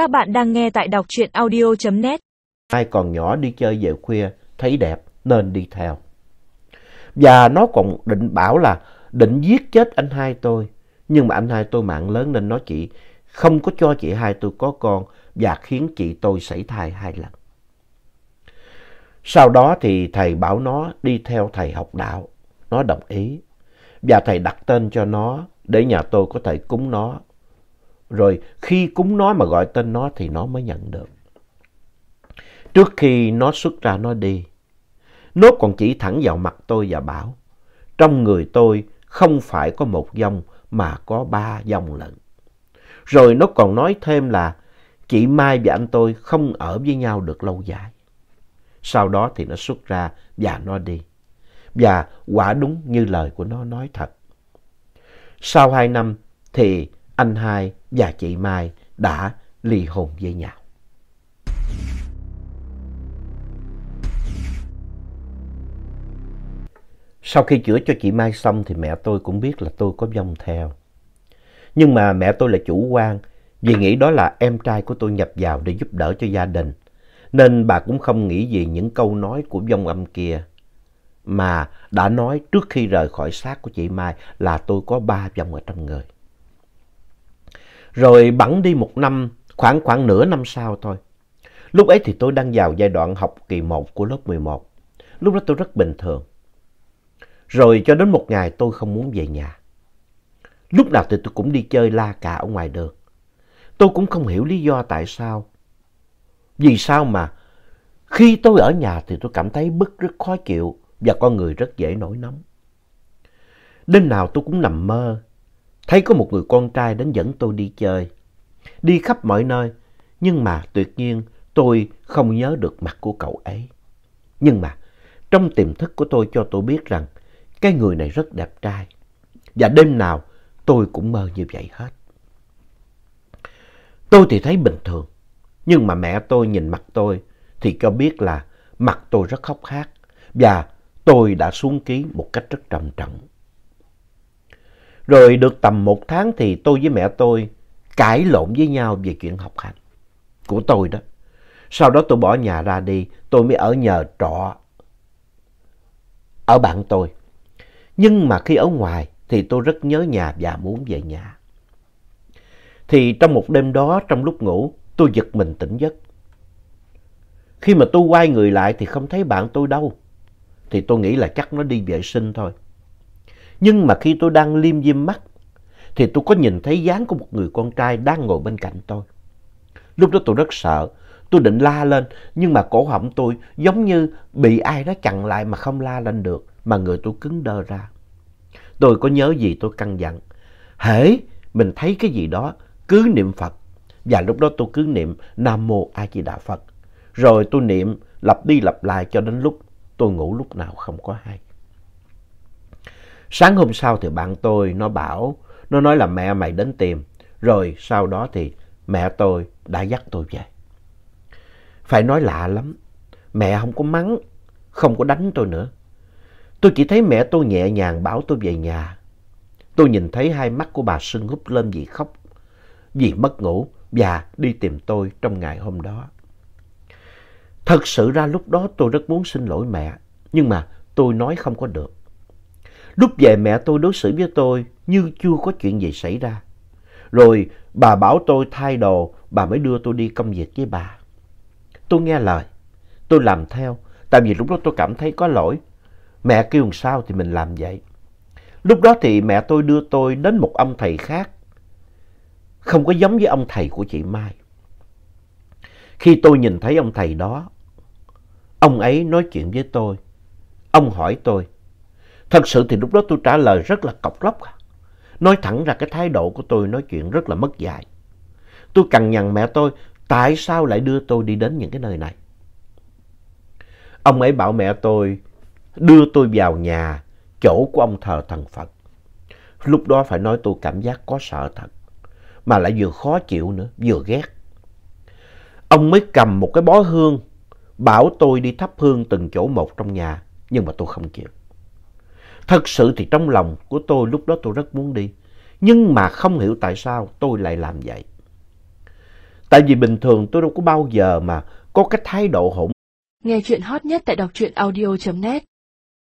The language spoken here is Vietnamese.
Các bạn đang nghe tại đọc truyện audio.net. Ai còn nhỏ đi chơi về khuya, thấy đẹp nên đi theo. Và nó còn định bảo là định giết chết anh hai tôi. Nhưng mà anh hai tôi mạng lớn nên nó chỉ không có cho chị hai tôi có con và khiến chị tôi sảy thai hai lần. Sau đó thì thầy bảo nó đi theo thầy học đạo. Nó đồng ý. Và thầy đặt tên cho nó để nhà tôi có thể cúng nó. Rồi khi cúng nó mà gọi tên nó thì nó mới nhận được. Trước khi nó xuất ra nó đi, nó còn chỉ thẳng vào mặt tôi và bảo, trong người tôi không phải có một dòng mà có ba dòng lận. Rồi nó còn nói thêm là chị Mai và anh tôi không ở với nhau được lâu dài. Sau đó thì nó xuất ra và nó đi. Và quả đúng như lời của nó nói thật. Sau hai năm thì anh hai và chị Mai đã ly hôn với nhau. Sau khi chữa cho chị Mai xong thì mẹ tôi cũng biết là tôi có vong theo. Nhưng mà mẹ tôi là chủ quan vì nghĩ đó là em trai của tôi nhập vào để giúp đỡ cho gia đình. Nên bà cũng không nghĩ gì những câu nói của vong âm kia. Mà đã nói trước khi rời khỏi xác của chị Mai là tôi có ba vong ở trong người. Rồi bẵng đi một năm, khoảng khoảng nửa năm sau thôi. Lúc ấy thì tôi đang vào giai đoạn học kỳ 1 của lớp 11. Lúc đó tôi rất bình thường. Rồi cho đến một ngày tôi không muốn về nhà. Lúc nào thì tôi cũng đi chơi la cà ở ngoài đường. Tôi cũng không hiểu lý do tại sao. Vì sao mà khi tôi ở nhà thì tôi cảm thấy bức rất khó chịu và con người rất dễ nổi nóng. Đêm nào tôi cũng nằm mơ, thấy có một người con trai đến dẫn tôi đi chơi, đi khắp mọi nơi, nhưng mà tuyệt nhiên tôi không nhớ được mặt của cậu ấy. Nhưng mà trong tiềm thức của tôi cho tôi biết rằng cái người này rất đẹp trai. Và đêm nào tôi cũng mơ như vậy hết. Tôi thì thấy bình thường. Nhưng mà mẹ tôi nhìn mặt tôi thì cho biết là mặt tôi rất khóc khát. Và tôi đã xuống ký một cách rất trầm trọng. Rồi được tầm một tháng thì tôi với mẹ tôi cãi lộn với nhau về chuyện học hành của tôi đó. Sau đó tôi bỏ nhà ra đi, tôi mới ở nhờ trọ ở bạn tôi. Nhưng mà khi ở ngoài thì tôi rất nhớ nhà và muốn về nhà. Thì trong một đêm đó, trong lúc ngủ, tôi giật mình tỉnh giấc. Khi mà tôi quay người lại thì không thấy bạn tôi đâu. Thì tôi nghĩ là chắc nó đi vệ sinh thôi. Nhưng mà khi tôi đang liêm diêm mắt, thì tôi có nhìn thấy dáng của một người con trai đang ngồi bên cạnh tôi. Lúc đó tôi rất sợ, tôi định la lên, nhưng mà cổ họng tôi giống như bị ai đó chặn lại mà không la lên được, mà người tôi cứng đơ ra. Tôi có nhớ gì tôi căng dặn. Hễ mình thấy cái gì đó, cứ niệm Phật. Và lúc đó tôi cứ niệm Nam Mô A Di Đà Phật. Rồi tôi niệm lặp đi lặp lại cho đến lúc tôi ngủ lúc nào không có hay. Sáng hôm sau thì bạn tôi nó bảo, nó nói là mẹ mày đến tìm. Rồi sau đó thì mẹ tôi đã dắt tôi về. Phải nói lạ lắm, mẹ không có mắng, không có đánh tôi nữa. Tôi chỉ thấy mẹ tôi nhẹ nhàng bảo tôi về nhà. Tôi nhìn thấy hai mắt của bà sưng húp lên vì khóc, vì mất ngủ và đi tìm tôi trong ngày hôm đó. Thật sự ra lúc đó tôi rất muốn xin lỗi mẹ, nhưng mà tôi nói không có được. Lúc về mẹ tôi đối xử với tôi như chưa có chuyện gì xảy ra. Rồi bà bảo tôi thay đồ, bà mới đưa tôi đi công việc với bà. Tôi nghe lời, tôi làm theo, tại vì lúc đó tôi cảm thấy có lỗi Mẹ kêu làm sao thì mình làm vậy. Lúc đó thì mẹ tôi đưa tôi đến một ông thầy khác. Không có giống với ông thầy của chị Mai. Khi tôi nhìn thấy ông thầy đó, ông ấy nói chuyện với tôi. Ông hỏi tôi. Thật sự thì lúc đó tôi trả lời rất là cọc lóc. À. Nói thẳng ra cái thái độ của tôi nói chuyện rất là mất dạy. Tôi cằn nhằn mẹ tôi, tại sao lại đưa tôi đi đến những cái nơi này? Ông ấy bảo mẹ tôi đưa tôi vào nhà, chỗ của ông thờ thần Phật. Lúc đó phải nói tôi cảm giác có sợ thật, mà lại vừa khó chịu nữa, vừa ghét. Ông mới cầm một cái bó hương, bảo tôi đi thắp hương từng chỗ một trong nhà, nhưng mà tôi không chịu. Thật sự thì trong lòng của tôi lúc đó tôi rất muốn đi, nhưng mà không hiểu tại sao tôi lại làm vậy. Tại vì bình thường tôi đâu có bao giờ mà có cái thái độ hỗn. Nghe chuyện hot nhất tại đọc truyện audio.net